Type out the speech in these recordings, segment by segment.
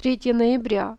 3 ноября.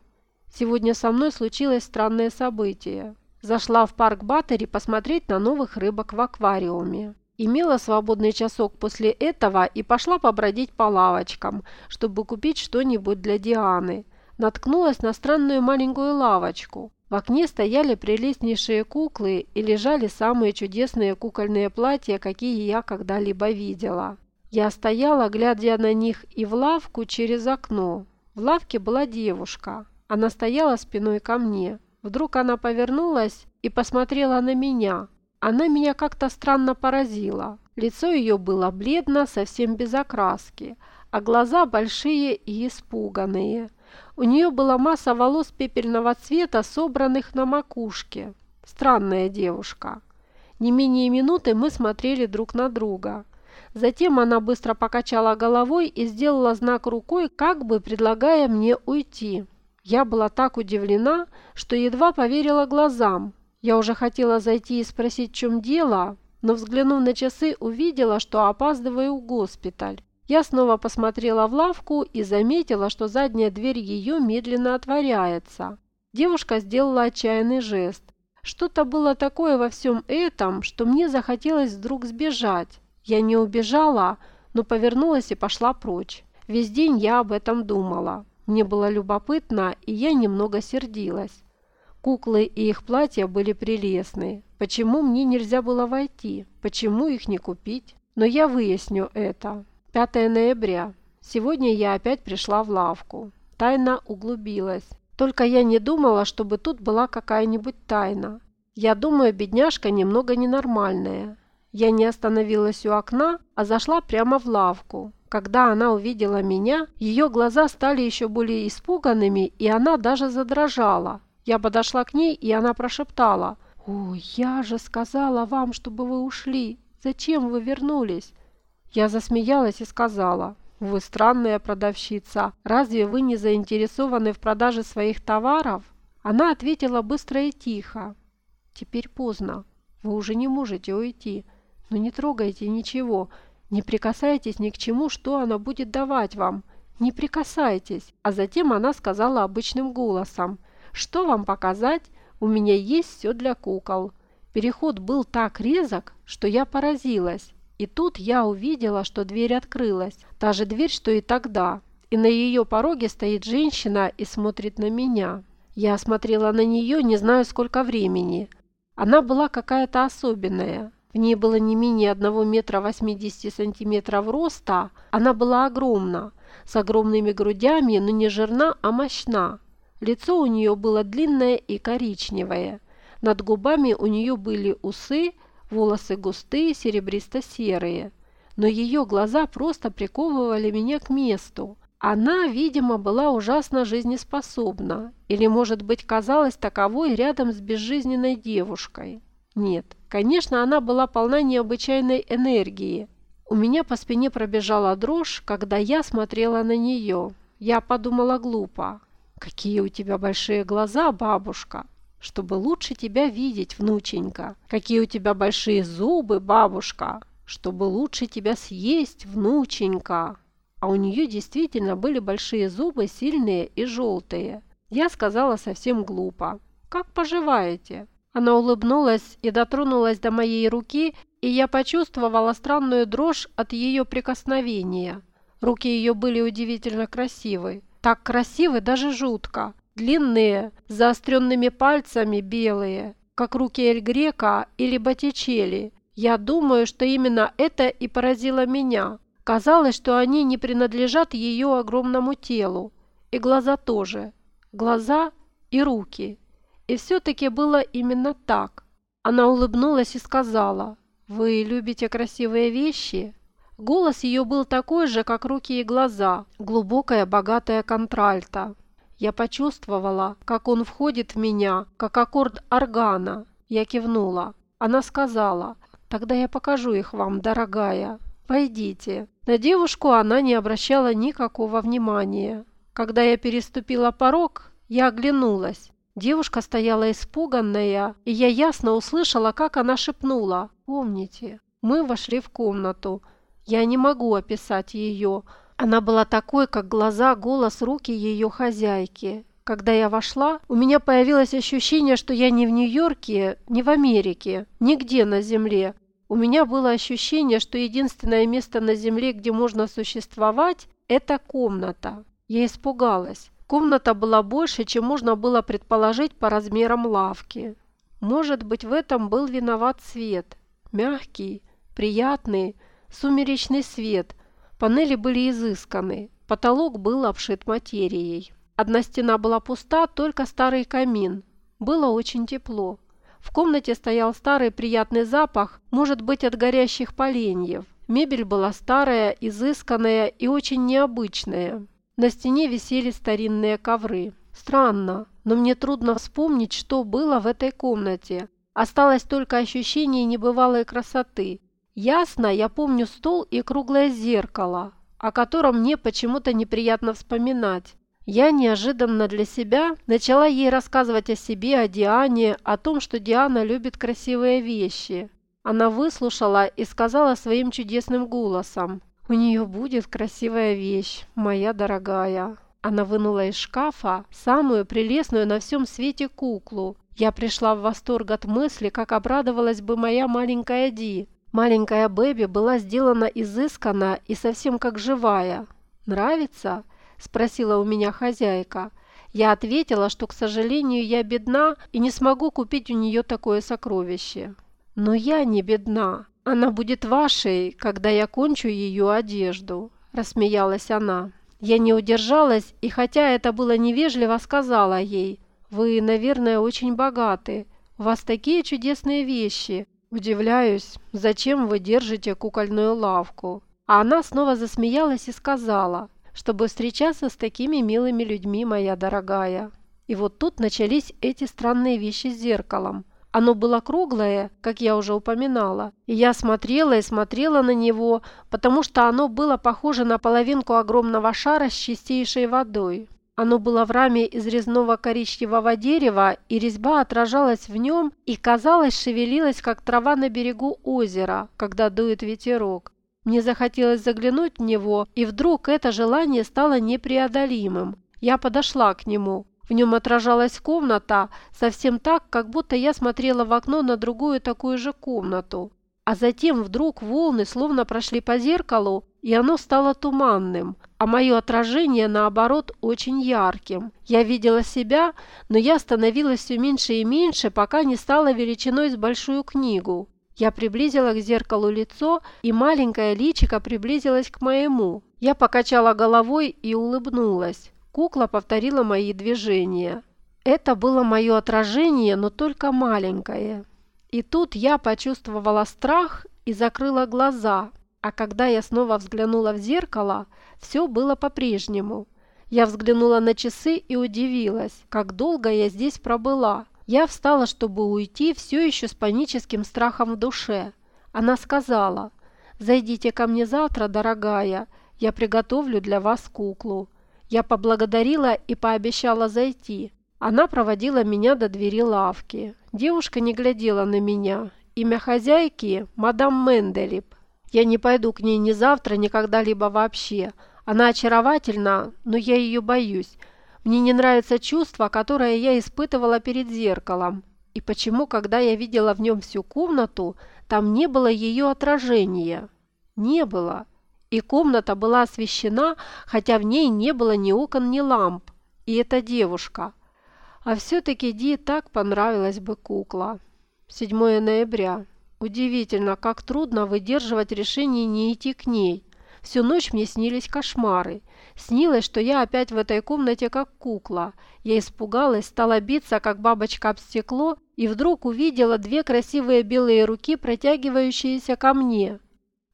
Сегодня со мной случилось странное событие. Зашла в парк Баттери посмотреть на новых рыбок в аквариуме. Имела свободный часок после этого и пошла побродить по лавочкам, чтобы купить что-нибудь для Дианы. Наткнулась на странную маленькую лавочку. В окне стояли прелестнейшие куклы и лежали самые чудесные кукольные платья, какие я когда-либо видела. Я стояла, глядя на них и в лавку через окно. В лавке была девушка. Она стояла спиной ко мне. Вдруг она повернулась и посмотрела на меня. Она меня как-то странно поразила. Лицо ее было бледно, совсем без окраски, а глаза большие и испуганные. У нее была масса волос пепельного цвета, собранных на макушке. Странная девушка. Не менее минуты мы смотрели друг на друга. Затем она быстро покачала головой и сделала знак рукой, как бы предлагая мне уйти. Я была так удивлена, что едва поверила глазам. Я уже хотела зайти и спросить, в чем дело, но, взглянув на часы, увидела, что опаздываю в госпиталь. Я снова посмотрела в лавку и заметила, что задняя дверь ее медленно отворяется. Девушка сделала отчаянный жест. Что-то было такое во всем этом, что мне захотелось вдруг сбежать. Я не убежала, но повернулась и пошла прочь. Весь день я об этом думала. Мне было любопытно, и я немного сердилась. Куклы и их платья были прелестны. Почему мне нельзя было войти? Почему их не купить? Но я выясню это. 5 ноября. Сегодня я опять пришла в лавку. Тайна углубилась. Только я не думала, чтобы тут была какая-нибудь тайна. Я думаю, бедняжка немного ненормальная. Я не остановилась у окна, а зашла прямо в лавку. Когда она увидела меня, ее глаза стали еще более испуганными, и она даже задрожала. Я подошла к ней, и она прошептала. «О, я же сказала вам, чтобы вы ушли. Зачем вы вернулись?» Я засмеялась и сказала. «Вы странная продавщица. Разве вы не заинтересованы в продаже своих товаров?» Она ответила быстро и тихо. «Теперь поздно. Вы уже не можете уйти. Но не трогайте ничего, не прикасайтесь ни к чему, что она будет давать вам. Не прикасайтесь. А затем она сказала обычным голосом. Что вам показать? У меня есть все для кукол. Переход был так резок, что я поразилась. И тут я увидела, что дверь открылась. Та же дверь, что и тогда. И на ее пороге стоит женщина и смотрит на меня. Я смотрела на нее не знаю сколько времени. Она была какая-то особенная. В ней было не менее 1 метра 80 сантиметров роста. Она была огромна, с огромными грудями, но не жирна, а мощна. Лицо у нее было длинное и коричневое. Над губами у нее были усы, волосы густые, серебристо-серые. Но ее глаза просто приковывали меня к месту. Она, видимо, была ужасно жизнеспособна, или, может быть, казалась таковой рядом с безжизненной девушкой. Нет, конечно, она была полна необычайной энергии. У меня по спине пробежала дрожь, когда я смотрела на нее. Я подумала глупо. «Какие у тебя большие глаза, бабушка!» «Чтобы лучше тебя видеть, внученька!» «Какие у тебя большие зубы, бабушка!» «Чтобы лучше тебя съесть, внученька!» А у нее действительно были большие зубы, сильные и желтые. Я сказала совсем глупо. «Как поживаете?» Она улыбнулась и дотронулась до моей руки, и я почувствовала странную дрожь от ее прикосновения. Руки ее были удивительно красивы. Так красивы, даже жутко. Длинные, с заостренными пальцами белые, как руки Эль Грека или Боттичелли. Я думаю, что именно это и поразило меня. Казалось, что они не принадлежат ее огромному телу. И глаза тоже. Глаза и руки. И все-таки было именно так. Она улыбнулась и сказала, «Вы любите красивые вещи?» Голос ее был такой же, как руки и глаза, глубокая, богатая контральта. Я почувствовала, как он входит в меня, как аккорд органа. Я кивнула. Она сказала, «Тогда я покажу их вам, дорогая. Войдите». На девушку она не обращала никакого внимания. Когда я переступила порог, я оглянулась. Девушка стояла испуганная, и я ясно услышала, как она шепнула. «Помните, мы вошли в комнату. Я не могу описать ее, Она была такой, как глаза, голос, руки ее хозяйки. Когда я вошла, у меня появилось ощущение, что я не в Нью-Йорке, не в Америке, нигде на Земле. У меня было ощущение, что единственное место на Земле, где можно существовать, это комната. Я испугалась. Комната была больше, чем можно было предположить по размерам лавки. Может быть, в этом был виноват свет. Мягкий, приятный, сумеречный свет. Панели были изысканы. Потолок был обшит материей. Одна стена была пуста, только старый камин. Было очень тепло. В комнате стоял старый приятный запах, может быть, от горящих поленьев. Мебель была старая, изысканная и очень необычная. На стене висели старинные ковры. Странно, но мне трудно вспомнить, что было в этой комнате. Осталось только ощущение небывалой красоты. Ясно, я помню стол и круглое зеркало, о котором мне почему-то неприятно вспоминать. Я неожиданно для себя начала ей рассказывать о себе, о Диане, о том, что Диана любит красивые вещи. Она выслушала и сказала своим чудесным голосом. «У нее будет красивая вещь, моя дорогая». Она вынула из шкафа самую прелестную на всем свете куклу. Я пришла в восторг от мысли, как обрадовалась бы моя маленькая Ди. Маленькая Бэби была сделана изысканно и совсем как живая. «Нравится?» – спросила у меня хозяйка. Я ответила, что, к сожалению, я бедна и не смогу купить у нее такое сокровище. Но я не бедна. Она будет вашей, когда я кончу ее одежду, рассмеялась она. Я не удержалась, и хотя это было невежливо, сказала ей, «Вы, наверное, очень богаты. У вас такие чудесные вещи. Удивляюсь, зачем вы держите кукольную лавку?» А она снова засмеялась и сказала, чтобы встречаться с такими милыми людьми, моя дорогая. И вот тут начались эти странные вещи с зеркалом. Оно было круглое, как я уже упоминала, и я смотрела и смотрела на него, потому что оно было похоже на половинку огромного шара с чистейшей водой. Оно было в раме из резного коричневого дерева, и резьба отражалась в нем и, казалось, шевелилась, как трава на берегу озера, когда дует ветерок. Мне захотелось заглянуть в него, и вдруг это желание стало непреодолимым. Я подошла к нему. В нем отражалась комната, совсем так, как будто я смотрела в окно на другую такую же комнату. А затем вдруг волны словно прошли по зеркалу, и оно стало туманным, а мое отражение, наоборот, очень ярким. Я видела себя, но я становилась все меньше и меньше, пока не стала величиной с большую книгу. Я приблизила к зеркалу лицо, и маленькое личико приблизилось к моему. Я покачала головой и улыбнулась. Кукла повторила мои движения. Это было мое отражение, но только маленькое. И тут я почувствовала страх и закрыла глаза. А когда я снова взглянула в зеркало, все было по-прежнему. Я взглянула на часы и удивилась, как долго я здесь пробыла. Я встала, чтобы уйти, все еще с паническим страхом в душе. Она сказала, «Зайдите ко мне завтра, дорогая, я приготовлю для вас куклу». Я поблагодарила и пообещала зайти. Она проводила меня до двери лавки. Девушка не глядела на меня. Имя хозяйки – мадам Менделип. Я не пойду к ней ни завтра, ни когда-либо вообще. Она очаровательна, но я ее боюсь. Мне не нравится чувство, которое я испытывала перед зеркалом. И почему, когда я видела в нем всю комнату, там не было ее отражения? Не было. И комната была освещена, хотя в ней не было ни окон, ни ламп. И эта девушка. А все-таки Ди так понравилась бы кукла. 7 ноября. Удивительно, как трудно выдерживать решение не идти к ней. Всю ночь мне снились кошмары. Снилось, что я опять в этой комнате как кукла. Я испугалась, стала биться, как бабочка об стекло, и вдруг увидела две красивые белые руки, протягивающиеся ко мне.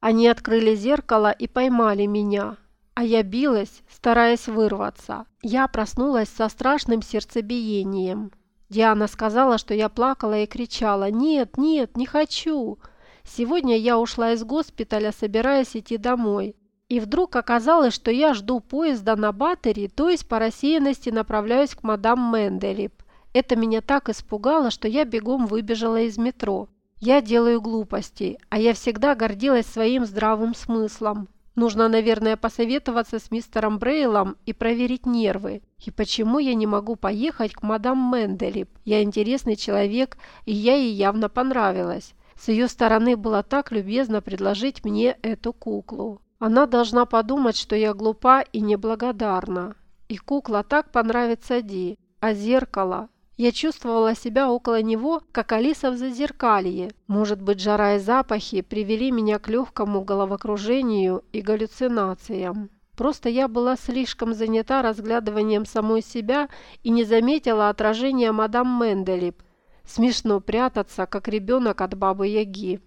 Они открыли зеркало и поймали меня. А я билась, стараясь вырваться. Я проснулась со страшным сердцебиением. Диана сказала, что я плакала и кричала «Нет, нет, не хочу!» Сегодня я ушла из госпиталя, собираясь идти домой. И вдруг оказалось, что я жду поезда на Баттери, то есть по рассеянности направляюсь к мадам Менделип. Это меня так испугало, что я бегом выбежала из метро. Я делаю глупости, а я всегда гордилась своим здравым смыслом. Нужно, наверное, посоветоваться с мистером Брейлом и проверить нервы. И почему я не могу поехать к мадам Менделип? Я интересный человек, и я ей явно понравилась. С ее стороны было так любезно предложить мне эту куклу. Она должна подумать, что я глупа и неблагодарна. И кукла так понравится Ди. А зеркало? Я чувствовала себя около него, как Алиса в зазеркалье. Может быть, жара и запахи привели меня к легкому головокружению и галлюцинациям. Просто я была слишком занята разглядыванием самой себя и не заметила отражения мадам Менделип. Смешно прятаться, как ребенок от бабы-яги.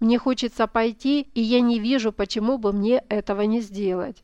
Мне хочется пойти, и я не вижу, почему бы мне этого не сделать.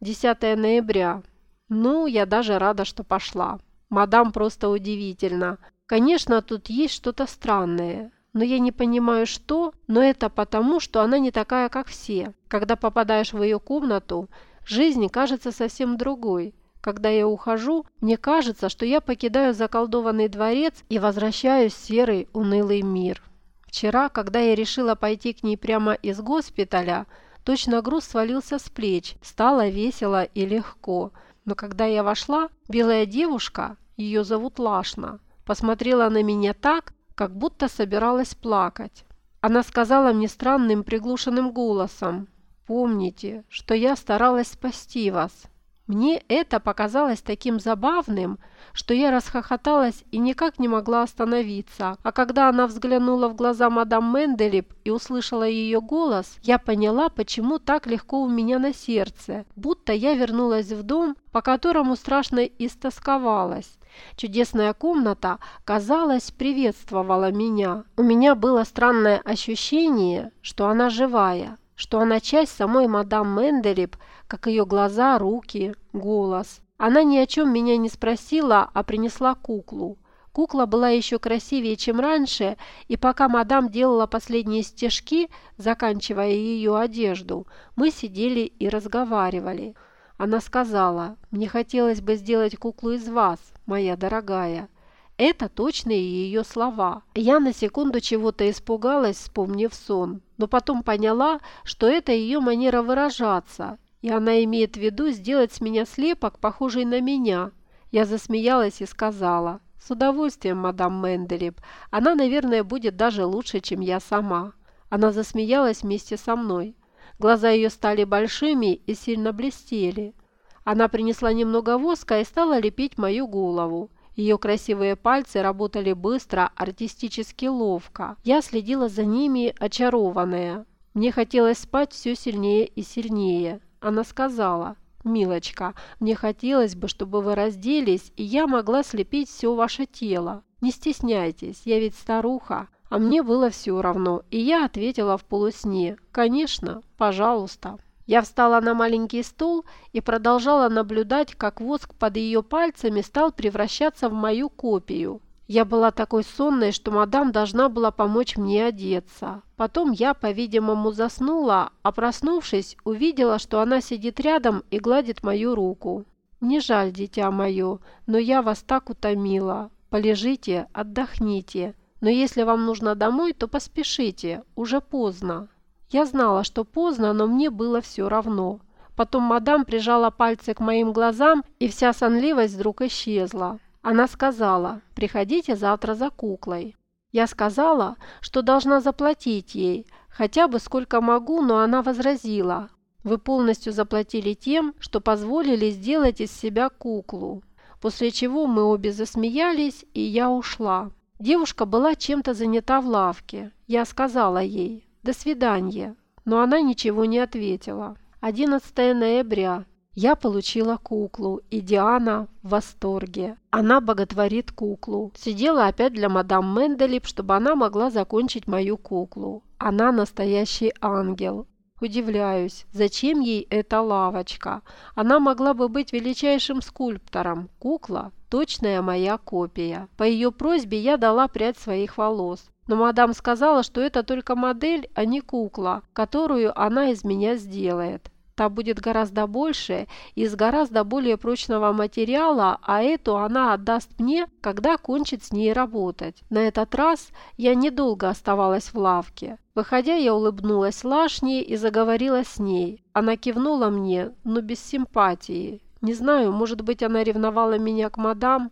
10 ноября. Ну, я даже рада, что пошла. Мадам просто удивительно. Конечно, тут есть что-то странное. Но я не понимаю, что, но это потому, что она не такая, как все. Когда попадаешь в ее комнату, жизнь кажется совсем другой. Когда я ухожу, мне кажется, что я покидаю заколдованный дворец и возвращаюсь в серый, унылый мир. Вчера, когда я решила пойти к ней прямо из госпиталя, точно груз свалился с плеч, стало весело и легко. Но когда я вошла, белая девушка, ее зовут Лашна, посмотрела на меня так, как будто собиралась плакать. Она сказала мне странным приглушенным голосом, «Помните, что я старалась спасти вас». Мне это показалось таким забавным, что я расхохоталась и никак не могла остановиться. А когда она взглянула в глаза мадам Менделип и услышала ее голос, я поняла, почему так легко у меня на сердце, будто я вернулась в дом, по которому страшно истосковалась. Чудесная комната, казалось, приветствовала меня. У меня было странное ощущение, что она живая, что она часть самой мадам Менделип, как ее глаза, руки, голос. Она ни о чем меня не спросила, а принесла куклу. Кукла была еще красивее, чем раньше, и пока мадам делала последние стежки, заканчивая ее одежду, мы сидели и разговаривали. Она сказала, «Мне хотелось бы сделать куклу из вас, моя дорогая». Это точные ее слова. Я на секунду чего-то испугалась, вспомнив сон, но потом поняла, что это ее манера выражаться, и она имеет в виду сделать с меня слепок, похожий на меня. Я засмеялась и сказала, «С удовольствием, мадам Менделип. Она, наверное, будет даже лучше, чем я сама». Она засмеялась вместе со мной. Глаза ее стали большими и сильно блестели. Она принесла немного воска и стала лепить мою голову. Ее красивые пальцы работали быстро, артистически ловко. Я следила за ними, очарованная. Мне хотелось спать все сильнее и сильнее. Она сказала, «Милочка, мне хотелось бы, чтобы вы разделись, и я могла слепить все ваше тело. Не стесняйтесь, я ведь старуха». А мне было все равно, и я ответила в полусне, «Конечно, пожалуйста». Я встала на маленький стул и продолжала наблюдать, как воск под ее пальцами стал превращаться в мою копию. Я была такой сонной, что мадам должна была помочь мне одеться. Потом я, по-видимому, заснула, а проснувшись, увидела, что она сидит рядом и гладит мою руку. «Не жаль, дитя мое, но я вас так утомила. Полежите, отдохните. Но если вам нужно домой, то поспешите, уже поздно». Я знала, что поздно, но мне было все равно. Потом мадам прижала пальцы к моим глазам, и вся сонливость вдруг исчезла. Она сказала, приходите завтра за куклой. Я сказала, что должна заплатить ей, хотя бы сколько могу, но она возразила. Вы полностью заплатили тем, что позволили сделать из себя куклу. После чего мы обе засмеялись, и я ушла. Девушка была чем-то занята в лавке. Я сказала ей, «До свидания». Но она ничего не ответила. 11 ноября. Я получила куклу, и Диана в восторге. Она боготворит куклу. Сидела опять для мадам Менделип, чтобы она могла закончить мою куклу. Она настоящий ангел. Удивляюсь, зачем ей эта лавочка? Она могла бы быть величайшим скульптором. Кукла – точная моя копия. По ее просьбе я дала прядь своих волос. Но мадам сказала, что это только модель, а не кукла, которую она из меня сделает. Та будет гораздо больше, из гораздо более прочного материала, а эту она отдаст мне, когда кончит с ней работать. На этот раз я недолго оставалась в лавке. Выходя, я улыбнулась Лашне и заговорила с ней. Она кивнула мне, но без симпатии. Не знаю, может быть, она ревновала меня к мадам.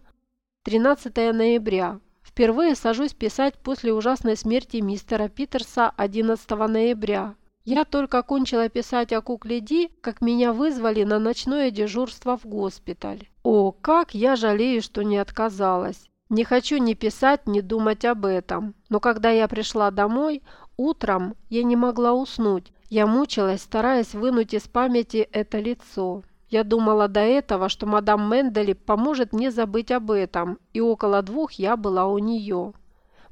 13 ноября. Впервые сажусь писать после ужасной смерти мистера Питерса 11 ноября. Я только кончила писать о кукле Ди, как меня вызвали на ночное дежурство в госпиталь. О, как я жалею, что не отказалась. Не хочу ни писать, ни думать об этом. Но когда я пришла домой, утром я не могла уснуть. Я мучилась, стараясь вынуть из памяти это лицо. Я думала до этого, что мадам Мендели поможет мне забыть об этом, и около двух я была у нее.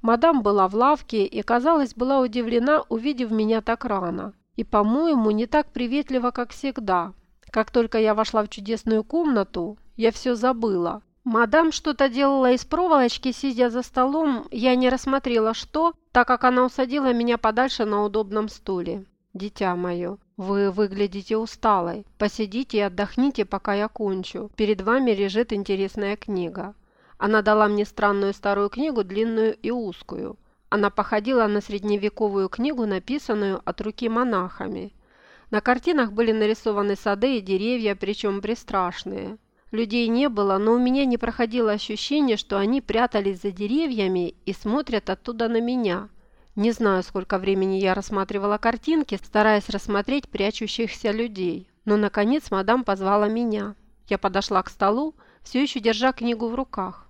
Мадам была в лавке и, казалось, была удивлена, увидев меня так рано. И, по-моему, не так приветливо, как всегда. Как только я вошла в чудесную комнату, я все забыла. Мадам что-то делала из проволочки, сидя за столом. Я не рассмотрела, что, так как она усадила меня подальше на удобном стуле. «Дитя мое, вы выглядите усталой. Посидите и отдохните, пока я кончу. Перед вами лежит интересная книга. Она дала мне странную старую книгу, длинную и узкую. Она походила на средневековую книгу, написанную от руки монахами. На картинах были нарисованы сады и деревья, причем пристрашные. Людей не было, но у меня не проходило ощущение, что они прятались за деревьями и смотрят оттуда на меня. Не знаю, сколько времени я рассматривала картинки, стараясь рассмотреть прячущихся людей. Но, наконец, мадам позвала меня. Я подошла к столу, все еще держа книгу в руках.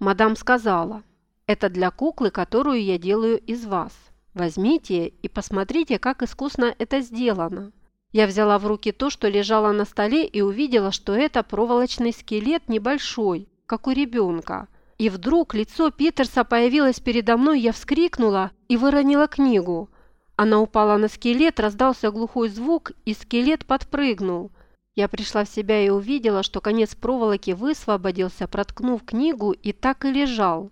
Мадам сказала, это для куклы, которую я делаю из вас. Возьмите и посмотрите, как искусно это сделано. Я взяла в руки то, что лежало на столе и увидела, что это проволочный скелет небольшой, как у ребенка. И вдруг лицо Питерса появилось передо мной, я вскрикнула и выронила книгу. Она упала на скелет, раздался глухой звук, и скелет подпрыгнул – я пришла в себя и увидела, что конец проволоки высвободился, проткнув книгу, и так и лежал.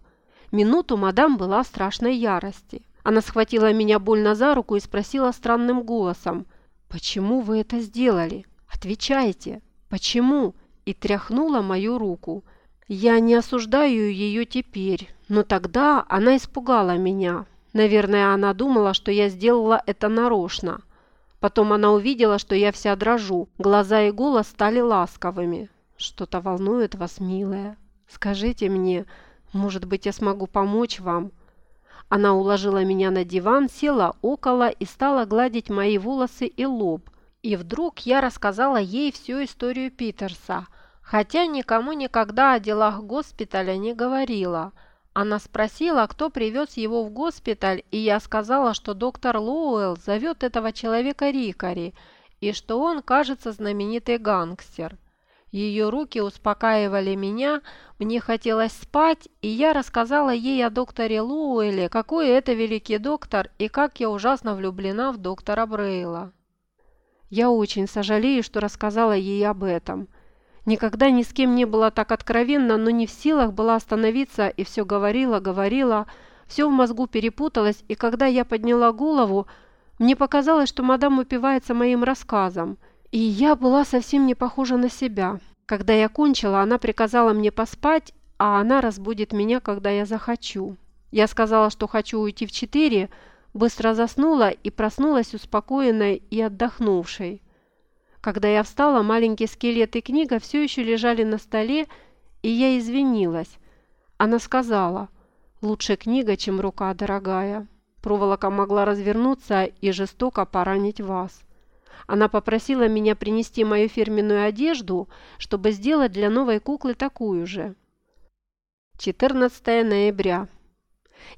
Минуту мадам была в страшной ярости. Она схватила меня больно за руку и спросила странным голосом, «Почему вы это сделали? Отвечайте! Почему?» и тряхнула мою руку. Я не осуждаю ее теперь, но тогда она испугала меня. Наверное, она думала, что я сделала это нарочно. Потом она увидела, что я вся дрожу. Глаза и голос стали ласковыми. «Что-то волнует вас, милая? Скажите мне, может быть, я смогу помочь вам?» Она уложила меня на диван, села около и стала гладить мои волосы и лоб. И вдруг я рассказала ей всю историю Питерса, хотя никому никогда о делах госпиталя не говорила – она спросила, кто привез его в госпиталь, и я сказала, что доктор Лоуэлл зовет этого человека Рикари, и что он, кажется, знаменитый гангстер. Ее руки успокаивали меня, мне хотелось спать, и я рассказала ей о докторе Лоуэлле, какой это великий доктор и как я ужасно влюблена в доктора Брейла. Я очень сожалею, что рассказала ей об этом – Никогда ни с кем не была так откровенно, но не в силах была остановиться и все говорила, говорила. Все в мозгу перепуталось, и когда я подняла голову, мне показалось, что мадам упивается моим рассказом. И я была совсем не похожа на себя. Когда я кончила, она приказала мне поспать, а она разбудит меня, когда я захочу. Я сказала, что хочу уйти в четыре, быстро заснула и проснулась успокоенной и отдохнувшей. Когда я встала, маленький скелет и книга все еще лежали на столе, и я извинилась. Она сказала, «Лучше книга, чем рука дорогая. Проволока могла развернуться и жестоко поранить вас». Она попросила меня принести мою фирменную одежду, чтобы сделать для новой куклы такую же. 14 ноября.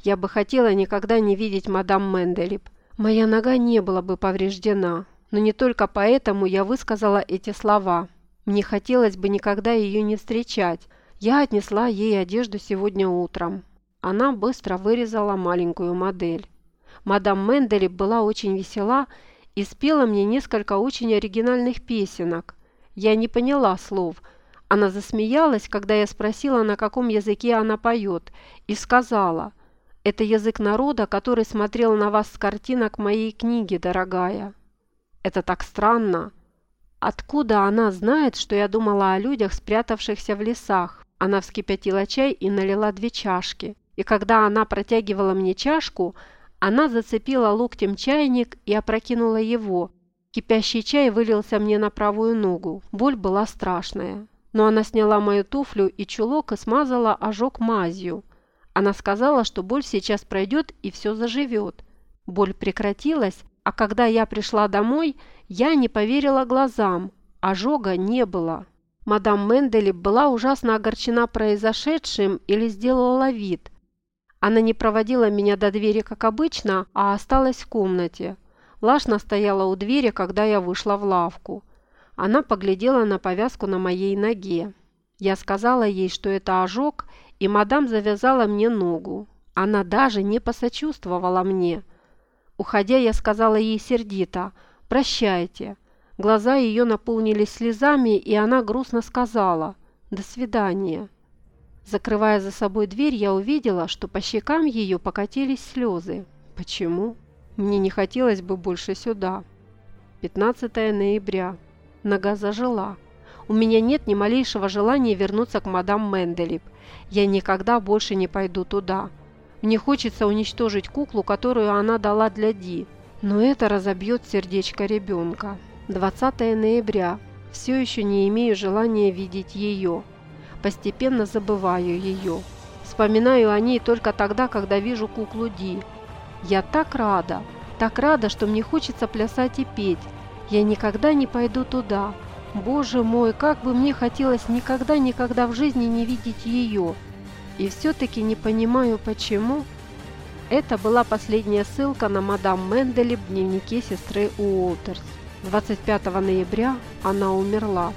Я бы хотела никогда не видеть мадам Менделип. Моя нога не была бы повреждена. Но не только поэтому я высказала эти слова. Мне хотелось бы никогда ее не встречать. Я отнесла ей одежду сегодня утром. Она быстро вырезала маленькую модель. Мадам Мендели была очень весела и спела мне несколько очень оригинальных песенок. Я не поняла слов. Она засмеялась, когда я спросила, на каком языке она поет, и сказала, «Это язык народа, который смотрел на вас с картинок моей книги, дорогая». Это так странно. Откуда она знает, что я думала о людях, спрятавшихся в лесах? Она вскипятила чай и налила две чашки. И когда она протягивала мне чашку, она зацепила локтем чайник и опрокинула его. Кипящий чай вылился мне на правую ногу. Боль была страшная. Но она сняла мою туфлю и чулок и смазала ожог мазью. Она сказала, что боль сейчас пройдет и все заживет. Боль прекратилась, а когда я пришла домой, я не поверила глазам. Ожога не было. Мадам Менделип была ужасно огорчена произошедшим или сделала вид. Она не проводила меня до двери, как обычно, а осталась в комнате. Лашна стояла у двери, когда я вышла в лавку. Она поглядела на повязку на моей ноге. Я сказала ей, что это ожог, и мадам завязала мне ногу. Она даже не посочувствовала мне – Уходя, я сказала ей сердито «Прощайте». Глаза ее наполнились слезами, и она грустно сказала «До свидания». Закрывая за собой дверь, я увидела, что по щекам ее покатились слезы. Почему? Мне не хотелось бы больше сюда. 15 ноября. Нога зажила. У меня нет ни малейшего желания вернуться к мадам Менделип. Я никогда больше не пойду туда. Мне хочется уничтожить куклу, которую она дала для Ди. Но это разобьет сердечко ребенка. 20 ноября. Все еще не имею желания видеть ее. Постепенно забываю ее. Вспоминаю о ней только тогда, когда вижу куклу Ди. Я так рада, так рада, что мне хочется плясать и петь. Я никогда не пойду туда. Боже мой, как бы мне хотелось никогда-никогда в жизни не видеть ее. И все-таки не понимаю, почему. Это была последняя ссылка на мадам Менделе в дневнике сестры Уолтерс. 25 ноября она умерла.